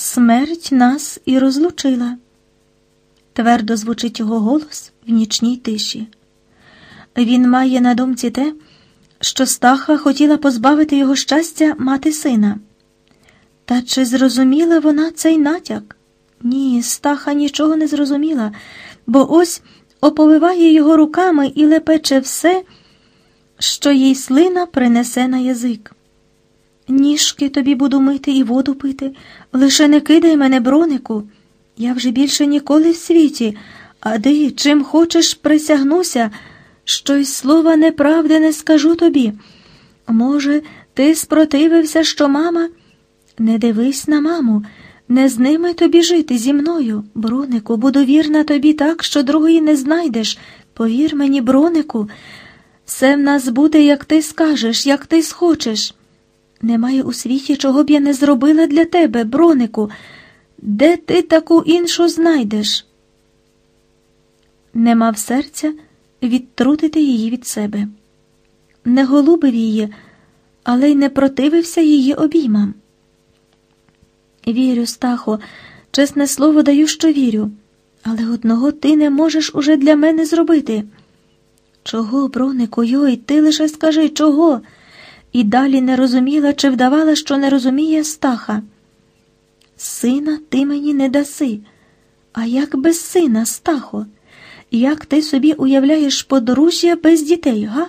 смерть нас і розлучила. Твердо звучить його голос в нічній тиші. Він має на думці те, що Стаха хотіла позбавити його щастя мати сина. Та чи зрозуміла вона цей натяк? Ні, Стаха нічого не зрозуміла, бо ось оповиває його руками і лепече все, що їй слина принесе на язик. Ніжки тобі буду мити і воду пити, лише не кидай мене, бронику. Я вже більше ніколи в світі, а ти чим хочеш присягнуся, що й слова неправди не скажу тобі. Може, ти спротивився, що мама. Не дивись на маму, не з ними тобі жити зі мною, бронику, буду вірна тобі так, що другої не знайдеш. Повір мені, бронику, все в нас буде, як ти скажеш, як ти схочеш. Немає у світі, чого б я не зробила для тебе, бронику. Де ти таку іншу знайдеш? Не мав серця відтрутити її від себе. Не голубив її, але й не противився її обіймам. Вірю, Стахо, чесне слово даю, що вірю, але одного ти не можеш уже для мене зробити. Чого, бронику, йой, ти лише скажи, чого? І далі не розуміла, чи вдавала, що не розуміє Стаха. Сина ти мені не даси. А як без сина, Стахо? Як ти собі уявляєш подружжя без дітей, га?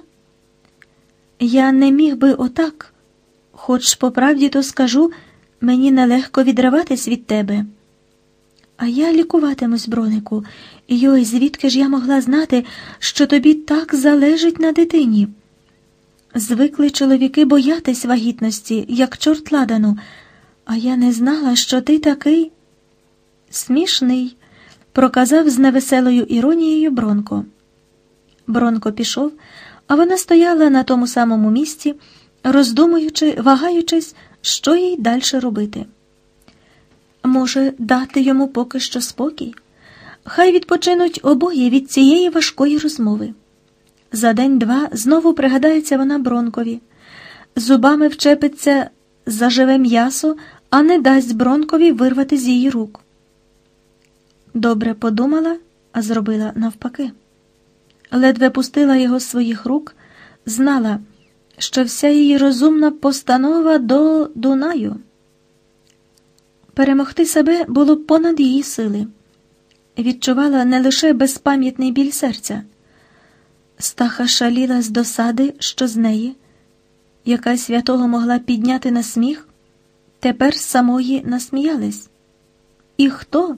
Я не міг би отак, хоч по правді то скажу, мені нелегко відриватись від тебе. А я лікуватимусь, бронику, йой, звідки ж я могла знати, що тобі так залежить на дитині? Звикли чоловіки боятись вагітності, як чорт ладану, а я не знала, що ти такий смішний, проказав з невеселою іронією Бронко. Бронко пішов, а вона стояла на тому самому місці, роздумуючи, вагаючись, що їй далі робити. Може, дати йому поки що спокій? Хай відпочинуть обоє від цієї важкої розмови. За день-два знову пригадається вона Бронкові, зубами вчепиться за живе м'ясо, а не дасть Бронкові вирвати з її рук. Добре подумала, а зробила навпаки. Ледве пустила його з своїх рук, знала, що вся її розумна постанова до Дунаю. Перемогти себе було понад її сили. Відчувала не лише безпам'ятний біль серця. Стаха шаліла з досади, що з неї, яка святого могла підняти на сміх, тепер самої насміялись. І хто?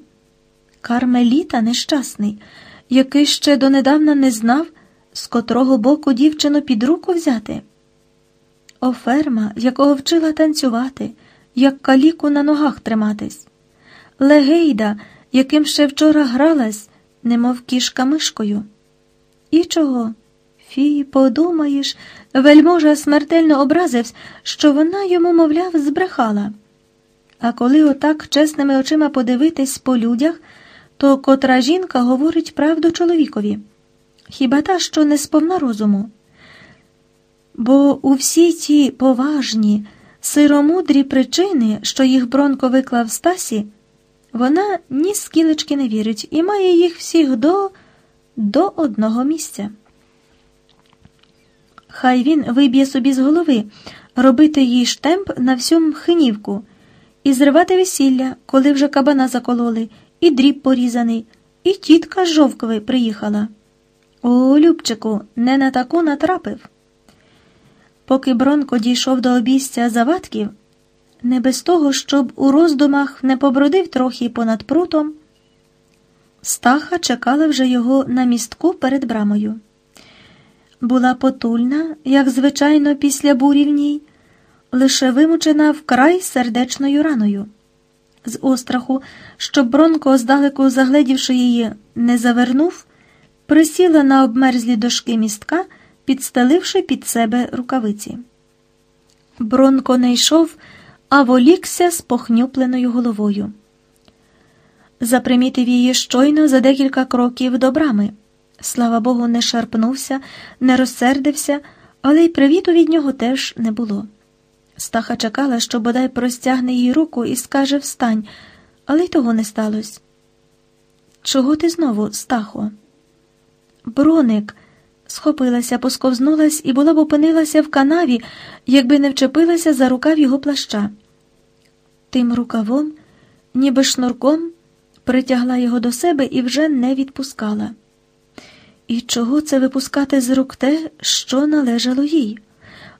Кармеліта нещасний, який ще донедавна не знав, з котрого боку дівчину під руку взяти. Оферма, якого вчила танцювати, як каліку на ногах триматись, легейда, яким ще вчора гралась, немов кішка мишкою. І чого? Фі, подумаєш, вельможа смертельно образився, що вона йому, мовляв, збрехала. А коли отак чесними очима подивитись по людях, то котра жінка говорить правду чоловікові. Хіба та, що не сповна розуму? Бо у всі ті поважні, сиромудрі причини, що їх Бронко виклав Стасі, вона ні скілечки не вірить і має їх всіх до, до одного місця. Хай він виб'є собі з голови робити їй штемп на всю мхинівку і зривати весілля, коли вже кабана закололи, і дріб порізаний, і тітка з жовкови приїхала. О, Любчику, не на таку натрапив. Поки Бронко дійшов до обійстя заватків, не без того, щоб у роздумах не побродив трохи понад прутом, Стаха чекала вже його на містку перед брамою була потульна, як звичайно, після бурі в ній, лише вимучена вкрай сердечною раною. З остраху, щоб Бронко, здалеку загледівши її, не завернув, присіла на обмерзлі дошки містка, підстеливши під себе рукавиці. Бронко не йшов, а волікся з похнюпленою головою. Запримітив її щойно за декілька кроків до брами. Слава Богу, не шарпнувся, не розсердився, але й привіту від нього теж не було. Стаха чекала, що бодай простягне їй руку і скаже встань, але й того не сталося. Чого ти знову, Стахо? Броник схопилася, посковзнулась і була б опинилася в канаві, якби не вчепилася за рукав його плаща. Тим рукавом, ніби шнурком, притягла його до себе і вже не відпускала. І чого це випускати з рук те, що належало їй?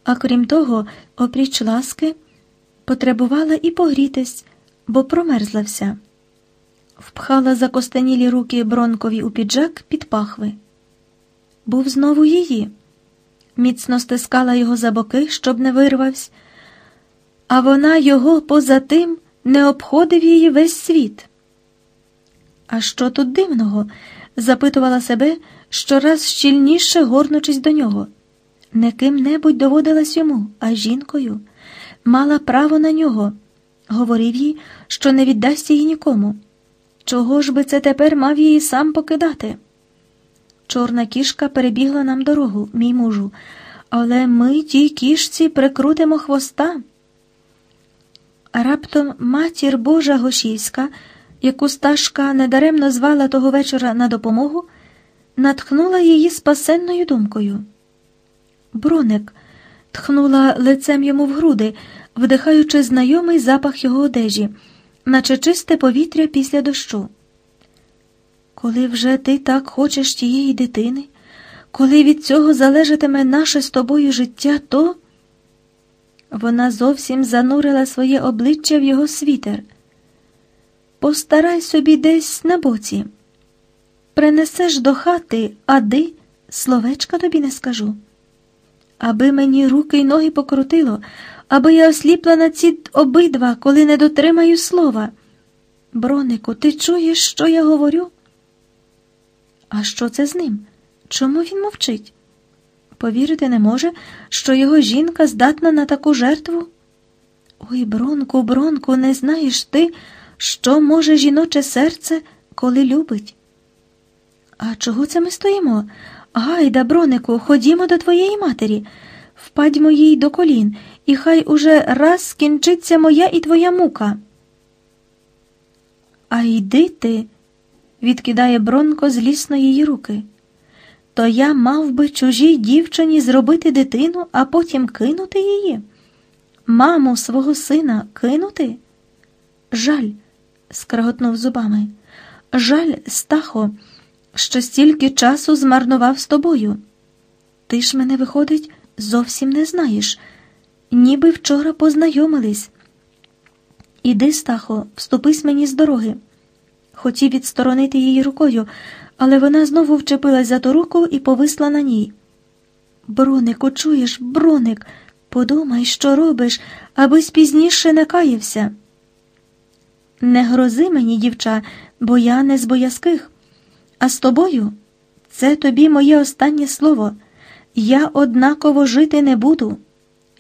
А крім того, опріч ласки, потребувала і погрітись, бо промерзла вся. Впхала закостенілі руки бронкові у піджак під пахви. Був знову її. Міцно стискала його за боки, щоб не вирвався, а вона його поза тим не обходив її весь світ. А що тут дивного? запитувала себе, щораз щільніше горнучись до нього. Не ким-небудь доводилась йому, а жінкою. Мала право на нього. Говорив їй, що не віддасть її нікому. Чого ж би це тепер мав її сам покидати? Чорна кішка перебігла нам дорогу, мій мужу, але ми тій кішці прикрутимо хвоста. Раптом матір Божа Гошівська, яку Сташка недаремно звала того вечора на допомогу, натхнула її спасенною думкою. Броник тхнула лицем йому в груди, вдихаючи знайомий запах його одежі, наче чисте повітря після дощу. Коли вже ти так хочеш тієї дитини, коли від цього залежатиме наше з тобою життя, то вона зовсім занурила своє обличчя в його світер. Постарай собі десь на боці. Принесеш до хати, а ади, словечка тобі не скажу. Аби мені руки й ноги покрутило, аби я осліпла на ці обидва, коли не дотримаю слова. Бронику, ти чуєш, що я говорю? А що це з ним? Чому він мовчить? Повірити не може, що його жінка здатна на таку жертву? Ой, Бронку, Бронку, не знаєш ти, що може жіноче серце, коли любить? А чого це ми стоїмо? Гайда, бронику, ходімо до твоєї матері, впадьмо їй до колін, і хай уже раз скінчиться моя і твоя мука. А йди ти, відкидає Бронко злісно її руки. То я мав би чужій дівчині зробити дитину, а потім кинути її. Маму свого сина кинути? Жаль, скреготнув зубами. Жаль, Стахо що стільки часу змарнував з тобою. Ти ж мене, виходить, зовсім не знаєш, ніби вчора познайомились. Іди, Стахо, вступись мені з дороги. Хотів відсторонити її рукою, але вона знову вчепилась за ту руку і повисла на ній. Бронику, чуєш, броник, подумай, що робиш, аби пізніше не каявся. Не грози мені, дівча, бо я не з боязких. А з тобою це тобі моє останнє слово. Я однаково жити не буду.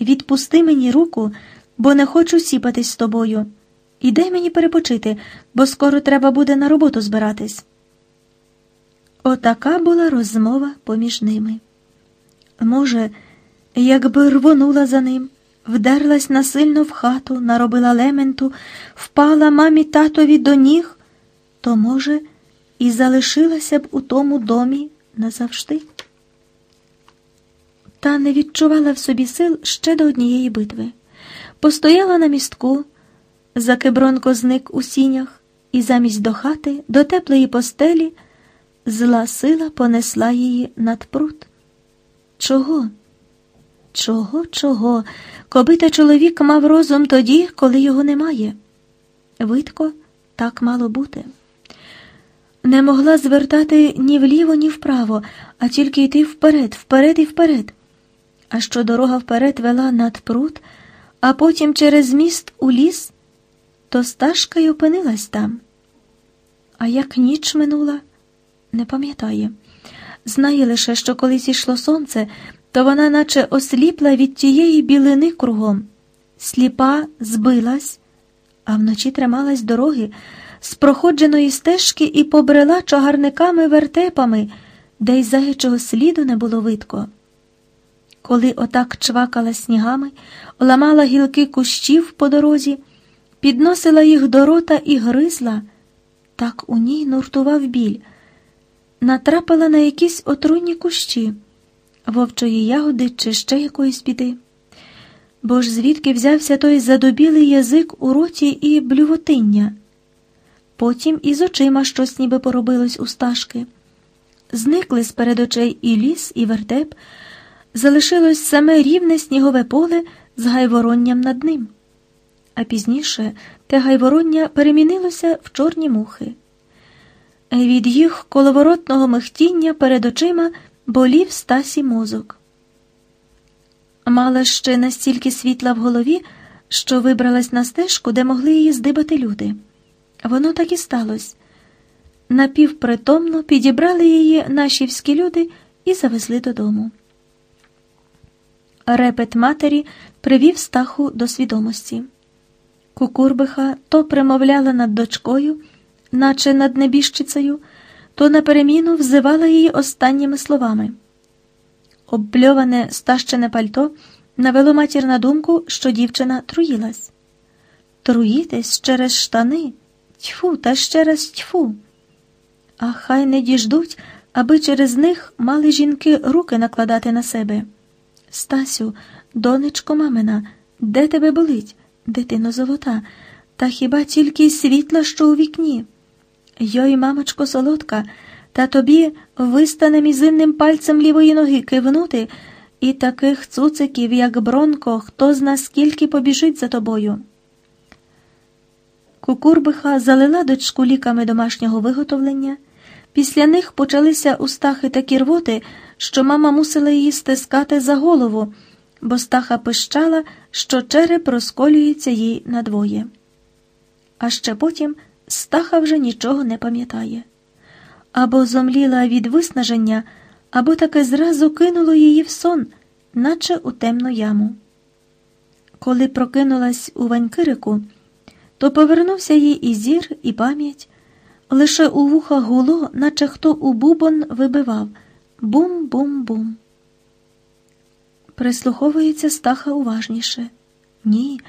Відпусти мені руку, бо не хочу сіпатись з тобою. І дай мені перепочити, бо скоро треба буде на роботу збиратись. Отака була розмова поміж ними. Може, якби рвонула за ним, вдерлась насильно в хату, наробила лементу, впала мамі татові до ніг, то, може, і залишилася б у тому домі назавжди. Та не відчувала в собі сил ще до однієї битви. Постояла на містку, закибронко зник у сінях, і замість до хати, до теплої постелі, зла сила понесла її над пруд. Чого? Чого, чого? Коби та чоловік мав розум тоді, коли його немає. Видко, так мало бути не могла звертати ні вліво, ні вправо, а тільки йти вперед, вперед і вперед. А що дорога вперед вела над пруд, а потім через міст у ліс, то стежка й опинилась там. А як ніч минула, не пам'ятає. Знає лише, що коли зійшло сонце, то вона наче осліпла від тієї білини кругом. Сліпа збилась, а вночі трималась дороги з проходженої стежки і побрела чагарниками вертепами, де й заячого сліду не було видко. коли отак чвакала снігами, ламала гілки кущів по дорозі, підносила їх до рота і гризла, так у ній нуртував біль, натрапила на якісь отруйні кущі, вовчої ягоди чи ще якоїсь біди. Бо ж звідки взявся той задобілий язик у роті і блювотиння? Потім із очима щось ніби поробилось у сташки. Зникли з перед очей і ліс, і вертеп, залишилось саме рівне снігове поле з гайворонням над ним. А пізніше те гайвороння перемінилося в чорні мухи. Від їх коловоротного михтіння перед очима болів стасі мозок. Мала ще настільки світла в голові, що вибралась на стежку, де могли її здибати люди. Воно так і сталося. Напівпритомно підібрали її нашівські люди і завезли додому. Репет матері привів стаху до свідомості. Кукурбиха то примовляла над дочкою, наче над небіжчицею, то на переміну взивала її останніми словами. Оббльоване стащене пальто навело матір на думку, що дівчина труїлась. Труїтесь через штани, тьфу, та ще раз тьфу. А хай не діждуть, аби через них мали жінки руки накладати на себе. Стасю, донечко мамина, де тебе болить, дитино золота, та хіба тільки світла, що у вікні? Йой, мамочко, солодка, та тобі вистане мізинним пальцем лівої ноги кивнути, і таких цуциків, як Бронко, хто зна скільки побіжить за тобою. Кукурбиха залила дочку ліками домашнього виготовлення. Після них почалися устахи такі рвоти, що мама мусила її стискати за голову, бо стаха пищала, що череп розколюється їй надвоє. А ще потім стаха вже нічого не пам'ятає. Або зомліла від виснаження, або таки зразу кинуло її в сон, наче у темну яму. Коли прокинулась у Ванькирику, то повернувся їй і зір, і пам'ять. Лише у вуха гуло, наче хто у бубон вибивав бум-бум-бум. Прислуховується стаха уважніше. Ні,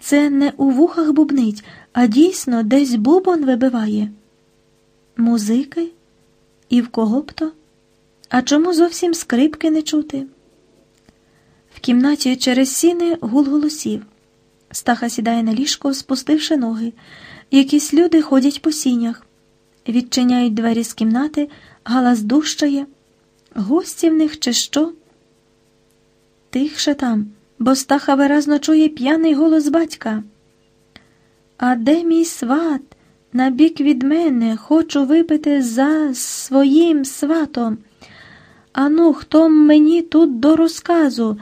це не у вухах бубнить, а дійсно десь бубон вибиває. Музики? І в кого б то? А чому зовсім скрипки не чути? В кімнаті через сіни гул голосів. Стаха сідає на ліжко, спустивши ноги. Якісь люди ходять по сінях, відчиняють двері з кімнати, галас дущає. Гості в них чи що? Тихше там, бо стаха виразно чує п'яний голос батька. А де мій сват? На бік від мене хочу випити за своїм сватом. Ану, хто мені тут до розказу?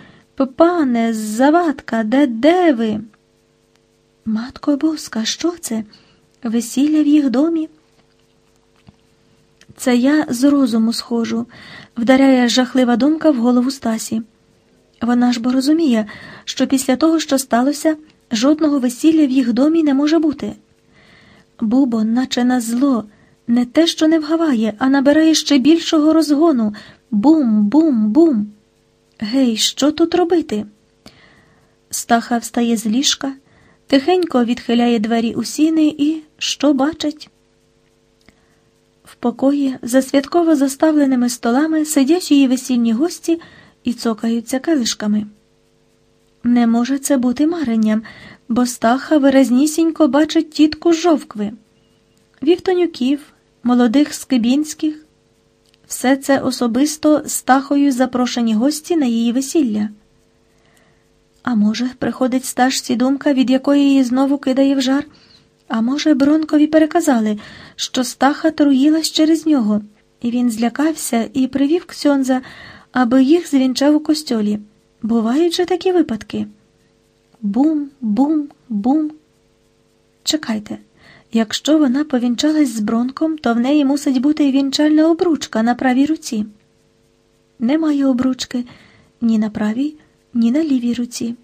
Пане, завадка, де де ви? Матко боска, що це? Весілля в їх домі? Це я з розуму схожу, вдаряє жахлива думка в голову Стасі. Вона ж бо розуміє, що після того, що сталося, жодного весілля в їх домі не може бути. Бубо, наче на зло, не те, що не вгаває, а набирає ще більшого розгону. Бум, бум, бум. Гей, що тут робити? Стаха встає з ліжка, тихенько відхиляє двері у сіни і що бачить? В покої за святково заставленими столами сидять її весільні гості і цокаються калишками. Не може це бути маренням, бо стаха виразнісінько бачить тітку жовкви, вівтонюків, молодих скибінських. Все це особисто стахою запрошені гості на її весілля. А може, приходить стажці думка, від якої її знову кидає в жар. А може, Бронкові переказали, що стаха труїлась через нього, і він злякався і привів Ксьонза, аби їх звінчав у костьолі. Бувають же такі випадки. Бум, бум, бум. Чекайте, якщо вона повінчалась з Бронком, то в неї мусить бути вінчальна обручка на правій руці. Немає обручки ні на правій, ні на лівій руці.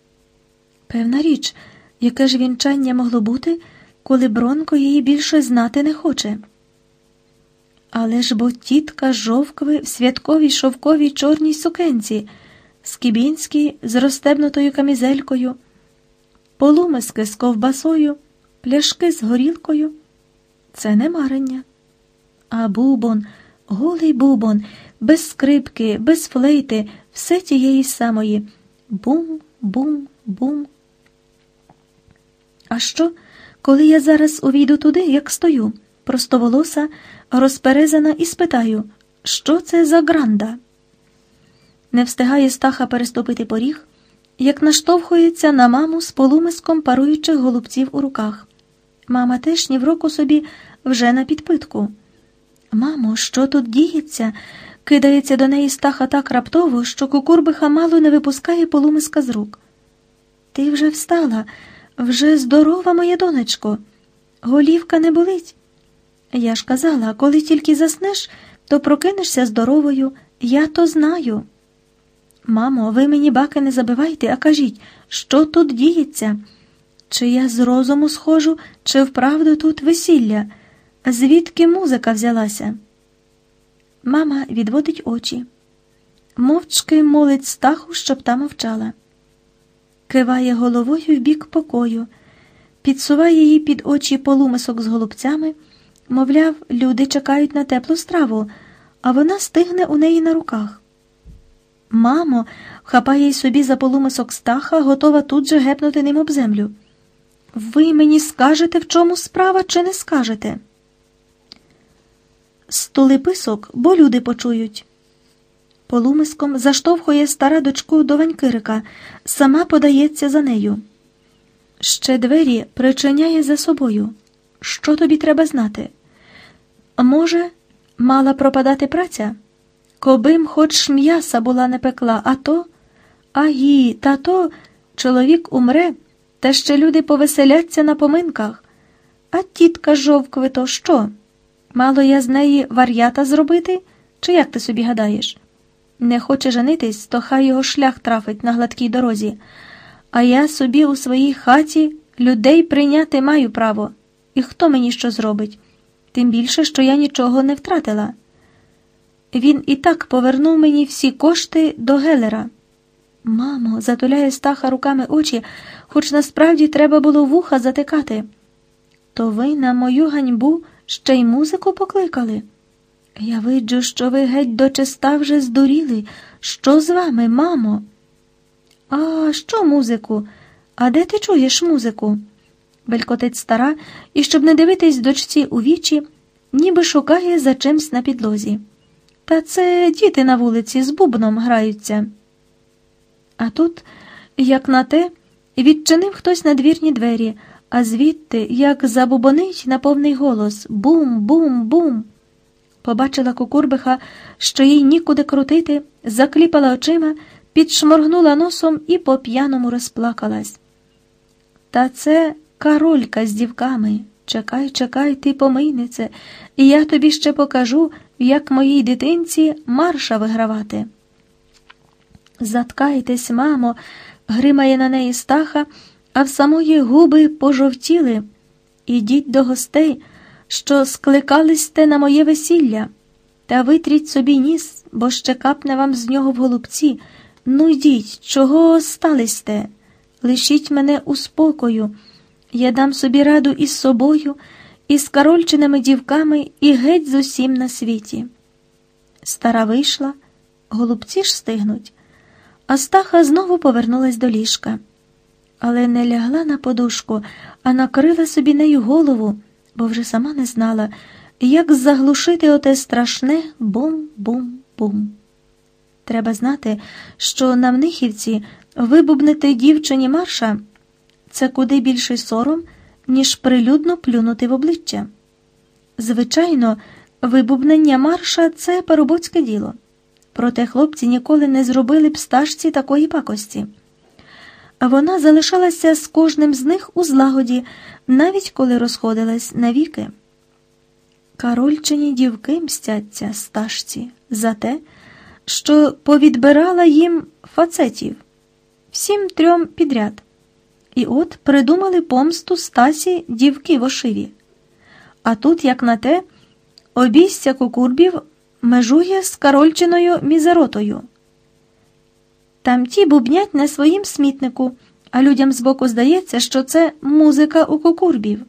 Певна річ, яке ж вінчання могло бути, коли Бронко її більше знати не хоче. Але ж бо тітка жовкви в святковій шовковій чорній сукенці, скібінський з розстебнутою камізелькою, полумиски з ковбасою, пляшки з горілкою. Це не марення. А бубон, голий бубон, без скрипки, без флейти, все тієї самої. Бум, бум, бум. А що, коли я зараз увійду туди, як стою, простоволоса, розперезана, і спитаю, що це за гранда? Не встигає стаха переступити поріг, як наштовхується на маму з полумиском паруючих голубців у руках. Мама теж ні в року собі вже на підпитку. Мамо, що тут діється? Кидається до неї стаха так раптово, що кукурбиха мало не випускає полумиска з рук. Ти вже встала, вже здорова, моя донечко. Голівка не болить. Я ж казала, коли тільки заснеш, то прокинешся здоровою, я то знаю. Мамо, ви мені баки не забивайте, а кажіть, що тут діється? Чи я з розуму схожу, чи вправду тут весілля? Звідки музика взялася? Мама відводить очі, мовчки молить стаху, щоб та мовчала, киває головою в бік покою, підсуває їй під очі полумисок з голубцями, мовляв, люди чекають на теплу страву, а вона стигне у неї на руках. Мамо, хапає й собі за полумисок стаха, готова тут же гепнути ним об землю. Ви мені скажете, в чому справа, чи не скажете? Столи писок, бо люди почують. Полумиском заштовхує стара дочку до Ванькирика, сама подається за нею. Ще двері причиняє за собою. Що тобі треба знати? Може, мала пропадати праця? Кобим хоч м'яса була не пекла, а то, агі, та то чоловік умре, та ще люди повеселяться на поминках. А тітка жовквито що? Мало я з неї вар'ята зробити, чи як ти собі гадаєш? Не хоче женитись, то хай його шлях трафить на гладкій дорозі, а я собі у своїй хаті людей прийняти маю право. І хто мені що зробить? Тим більше, що я нічого не втратила. Він і так повернув мені всі кошти до Гелера. Мамо, затуляє стаха руками очі, хоч насправді треба було вуха затикати. То ви на мою ганьбу ще й музику покликали? Я виджу, що ви геть дочиста вже здуріли. Що з вами, мамо? А що музику? А де ти чуєш музику? Белькотить стара, і, щоб не дивитись дочці у вічі, ніби шукає за чимсь на підлозі. Та це діти на вулиці з бубном граються. А тут, як на те, відчинив хтось надвірні двері, а звідти, як забубонить на повний голос Бум-бум-бум. Побачила кукурбиха, що їй нікуди крутити, закліпала очима, підшморгнула носом і по п'яному розплакалась. Та це королька з дівками. Чекай, чекай, ти помийнице, і я тобі ще покажу, як моїй дитинці марша вигравати. Заткайтесь, мамо, гримає на неї стаха, а в самої губи пожовтіли. Ідіть до гостей, що скликалисте на моє весілля, та витріть собі ніс, бо ще капне вам з нього в голубці. Ну йдіть, чого сталисте? Лишіть мене у спокою. Я дам собі раду із собою, і з корольчиними дівками, і геть з усім на світі. Стара вийшла, голубці ж стигнуть, а стаха знову повернулась до ліжка, але не лягла на подушку, а накрила собі нею голову, бо вже сама не знала, як заглушити оте страшне бум-бум-бум. Треба знати, що на Мнихівці вибубнити дівчині марша це куди більший сором, ніж прилюдно плюнути в обличчя. Звичайно, вибубнення марша це парубоцьке діло, проте хлопці ніколи не зробили б стажці такої пакості. А вона залишалася з кожним з них у злагоді, навіть коли розходилась навіки. Карольчині дівки мстяться стажці за те, що повідбирала їм фацетів всім трьом підряд. І от придумали помсту Стасі дівки вошиві. А тут, як на те, обійстя кукурбів межує з Карольчиною мізеротою. Там ті бубнять на своїм смітнику, а людям збоку здається, що це музика у кукурбів.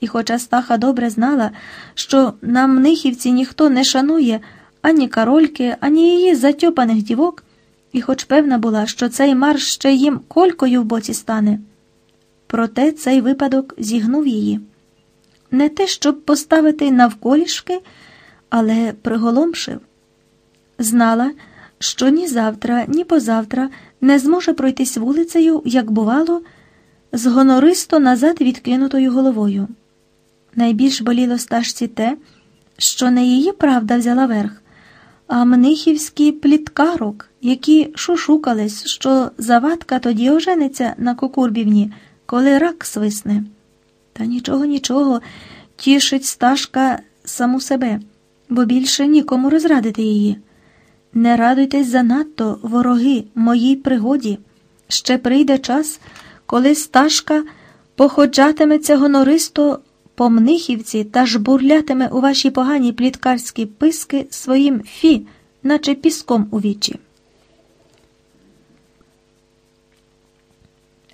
І хоча Стаха добре знала, що на Мнихівці ніхто не шанує ані карольки, ані її затьопаних дівок, і хоч певна була, що цей марш ще їм колькою в боці стане, проте цей випадок зігнув її. Не те, щоб поставити навколішки, але приголомшив. Знала, що ні завтра, ні позавтра не зможе пройтись вулицею, як бувало, з гонористо назад відкинутою головою. Найбільш боліло стажці те, що не її правда взяла верх, а мнихівський пліткарок, які шушукались, що завадка тоді ожениться на кукурбівні, коли рак свисне. Та нічого, нічого, тішить стажка саму себе, бо більше нікому розрадити її. Не радуйтесь занадто, вороги, моїй пригоді. Ще прийде час, коли стажка походжатиметься гонористо по Мнихівці та жбурлятиме у ваші погані пліткарські писки своїм фі, наче піском у вічі.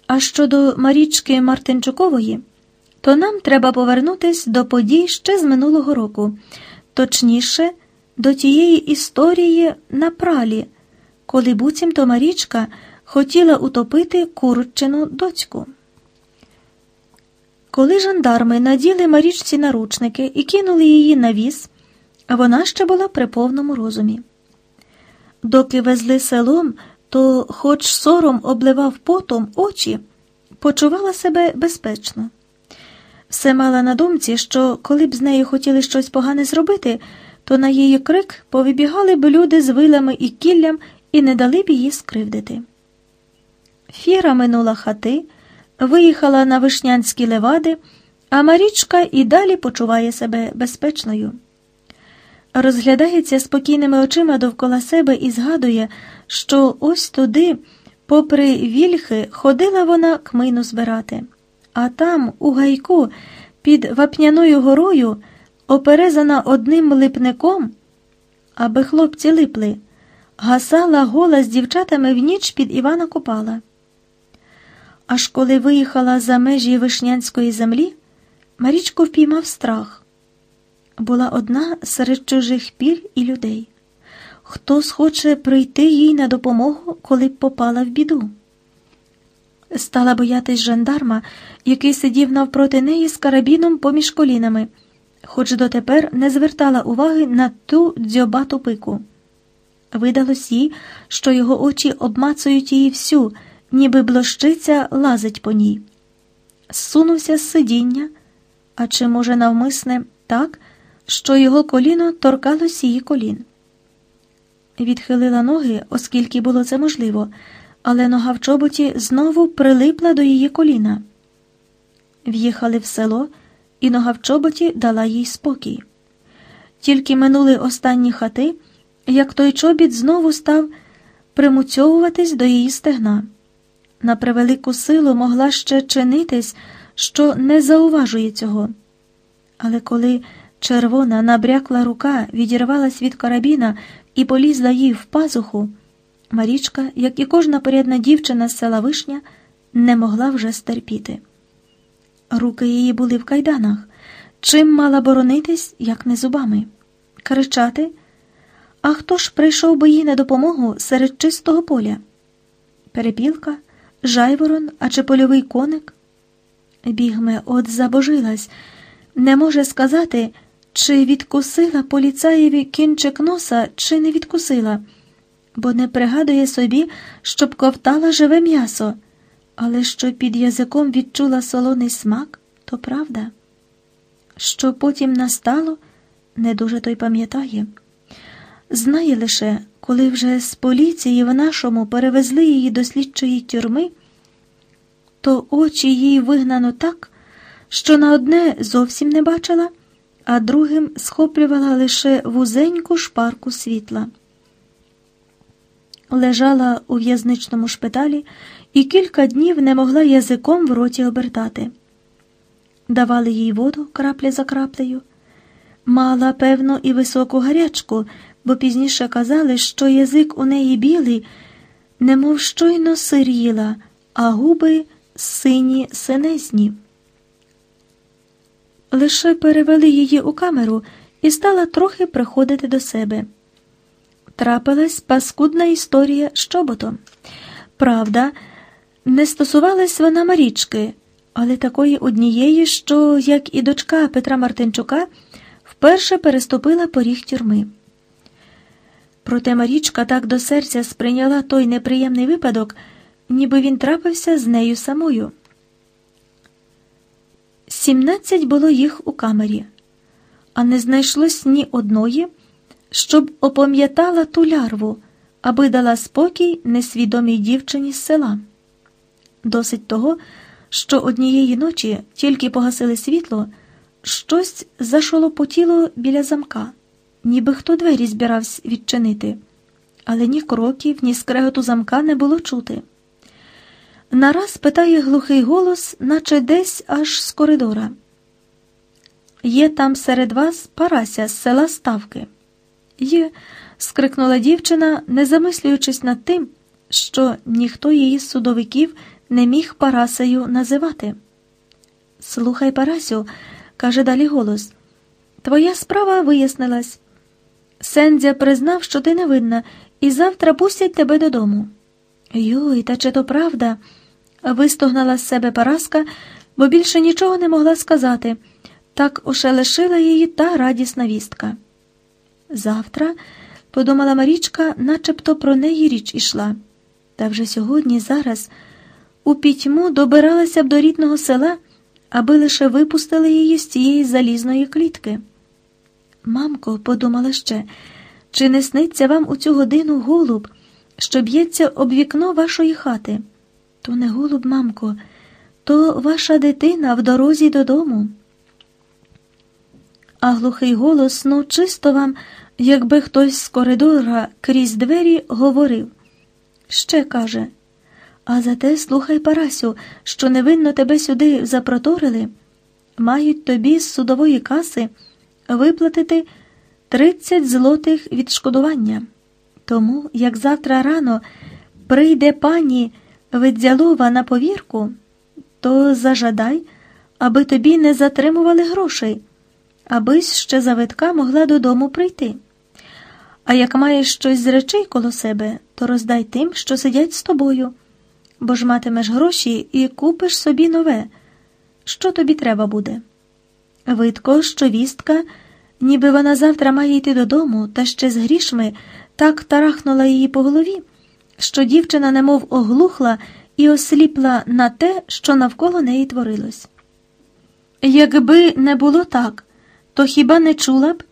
А щодо Марічки Мартинчукової, то нам треба повернутись до подій ще з минулого року, точніше, до тієї історії на пралі, коли буцімто Марічка хотіла утопити курчину доцьку. Коли жандарми наділи Марічці наручники і кинули її на віз, вона ще була при повному розумі. Доки везли селом, то, хоч сором обливав потом очі, почувала себе безпечно. Все мала на думці, що коли б з нею хотіли щось погане зробити, то на її крик повибігали б люди з вилами і кіллям і не дали б її скривдити. Фіра минула хати, виїхала на вишнянські левади, а Марічка і далі почуває себе безпечною. Розглядається спокійними очима довкола себе і згадує, що ось туди, попри вільхи, ходила вона кмину збирати, а там, у гайку, під вапняною горою, оперезана одним липником, аби хлопці липли, гасала гола з дівчатами в ніч під Івана Купала. Аж коли виїхала за межі вишнянської землі, Марічку впіймав страх. Була одна серед чужих піль і людей. Хто схоче прийти їй на допомогу, коли б попала в біду? Стала боятись жандарма, який сидів навпроти неї з карабіном поміж колінами, хоч дотепер не звертала уваги на ту дзьобату пику. Видалось їй, що його очі обмацують її всю ніби блощиця лазить по ній. Зсунувся з сидіння, а чи, може, навмисне, так, що його коліно торкалось її колін. Відхилила ноги, оскільки було це можливо, але нога в чоботі знову прилипла до її коліна. В'їхали в село, і нога в чоботі дала їй спокій. Тільки минули останні хати, як той чобіт знову став примуцьовуватись до її стегна на превелику силу могла ще чинитись, що не зауважує цього. Але коли червона набрякла рука відірвалась від карабіна і полізла їй в пазуху, Марічка, як і кожна порядна дівчина з села Вишня, не могла вже стерпіти. Руки її були в кайданах. Чим мала боронитись, як не зубами, кричати. А хто ж прийшов би їй на допомогу серед чистого поля? Перепілка жайворон, а чи польовий коник? Бігме от забожилась, не може сказати, чи відкусила поліцаєві кінчик носа, чи не відкусила, бо не пригадує собі, щоб ковтала живе м'ясо, але що під язиком відчула солоний смак, то правда. Що потім настало, не дуже той пам'ятає. Знає лише, коли вже з поліції в нашому перевезли її до слідчої тюрми, то очі їй вигнано так, що на одне зовсім не бачила, а другим схоплювала лише вузеньку шпарку світла. Лежала у в'язничному шпиталі і кілька днів не могла язиком в роті обертати. Давали їй воду крапля за краплею. Мала, певно, і високу гарячку, бо пізніше казали, що язик у неї білий, немов щойно сиріла, а губи сині синезні. Лише перевели її у камеру і стала трохи приходити до себе. Трапилась паскудна історія з чоботом. Правда, не стосувалась вона Марічки, але такої однієї, що, як і дочка Петра Мартинчука, вперше переступила поріг тюрми. Проте Марічка так до серця сприйняла той неприємний випадок, ніби він трапився з нею самою. Сімнадцять було їх у камері, а не знайшлось ні одної, щоб опам'ятала ту лярву, аби дала спокій несвідомій дівчині з села. Досить того, що однієї ночі тільки погасили світло, щось зашолопотіло біля замка, ніби хто двері збирався відчинити, але ні кроків, ні скреготу замка не було чути. Нараз питає глухий голос, наче десь аж з коридора. Є там серед вас Парася з села Ставки. Є, скрикнула дівчина, не замислюючись над тим, що ніхто її з судовиків не міг Парасею називати. Слухай, Парасю, каже далі голос, твоя справа вияснилась. Сендзя признав, що ти невинна, і завтра пустять тебе додому. Йой, та чи то правда? вистогнала з себе Параска, бо більше нічого не могла сказати. Так ошелешила її та радісна вістка. Завтра, подумала Марічка, начебто про неї річ ішла. Та вже сьогодні, зараз, у пітьму добиралася б до рідного села, аби лише випустили її з цієї залізної клітки. Мамко, подумала ще, чи не сниться вам у цю годину голуб, що б'ється об вікно вашої хати? То не голуб, мамко, то ваша дитина в дорозі додому. А глухий голос, ну, чисто вам, якби хтось з коридора крізь двері говорив. Ще каже, а зате слухай, Парасю, що невинно тебе сюди запроторили, мають тобі з судової каси виплатити тридцять злотих відшкодування. Тому, як завтра рано прийде пані Видзялова на повірку, то зажадай, аби тобі не затримували грошей, абись ще завитка могла додому прийти. А як маєш щось з речей коло себе, то роздай тим, що сидять з тобою, бо ж матимеш гроші і купиш собі нове. Що тобі треба буде? Видко, що вістка, ніби вона завтра має йти додому, та ще з грішми, так тарахнула її по голові що дівчина немов оглухла і осліпла на те, що навколо неї творилось. Якби не було так, то хіба не чула б,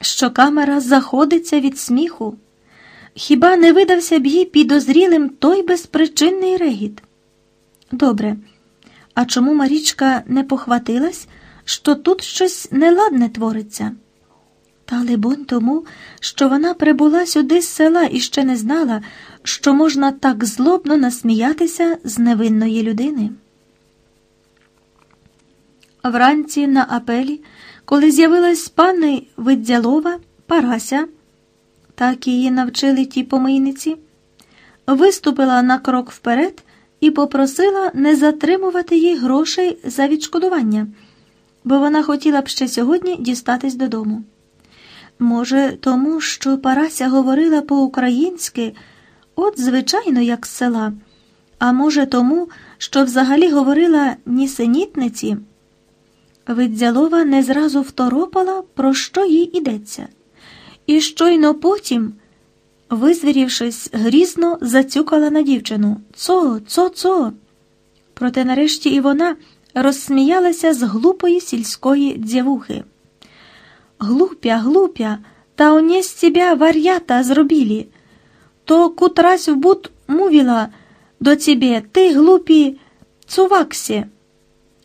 що камера заходиться від сміху? Хіба не видався б їй підозрілим той безпричинний регіт? Добре, а чому Марічка не похватилась, що тут щось неладне твориться? Та, либонь, тому, що вона прибула сюди з села і ще не знала, що можна так злобно насміятися з невинної людини. Вранці на апелі, коли з'явилась пани Видзялова, Парася, так її навчили ті помийниці, виступила на крок вперед і попросила не затримувати їй грошей за відшкодування, бо вона хотіла б ще сьогодні дістатись додому. Може, тому що Парася говорила по-українськи, от, звичайно, як з села, а може, тому, що взагалі говорила нісенітниці. Видзялова не зразу второпала, про що їй ідеться, і щойно потім, визвірівшись, грізно зацюкала на дівчину Цо, цо, цо. Проте нарешті і вона розсміялася з глупої сільської дзявухи. Глупя, глупя, та они з тебя вар'ята зробили. То кутрась в бут мувіла до тебе, ти глупі цуваксі.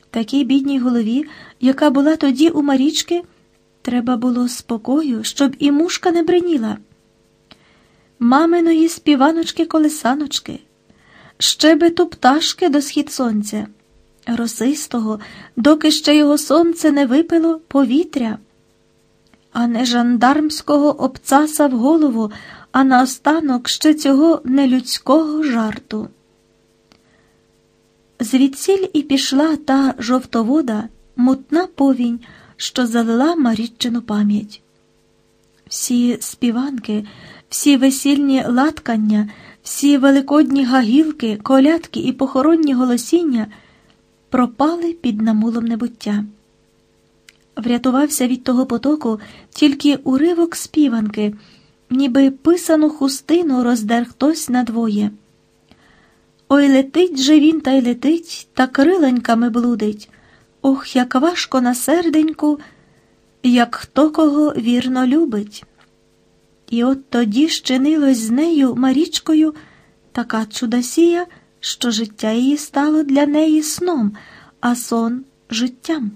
Такій бідній голові, яка була тоді у Марічки, треба було спокою, щоб і мушка не бриніла. Маминої співаночки колесаночки, щебету пташки до схід сонця, росистого, доки ще його сонце не випило повітря а не жандармського обцаса в голову а наостанок ще цього нелюдського жарту. Звідсіль і пішла та жовтовода, мутна повінь, що залила Маріччину пам'ять. Всі співанки, всі весільні латкання, всі великодні гагілки, колядки і похоронні голосіння пропали під намулом небуття. Врятувався від того потоку тільки уривок співанки, ніби писану хустину роздер хтось надвоє. Ой летить же він та й летить, та криленьками блудить. Ох, як важко на серденьку, як хто кого вірно любить. І от тоді щинилось з нею Марічкою така чудосія, що життя її стало для неї сном, а сон життям.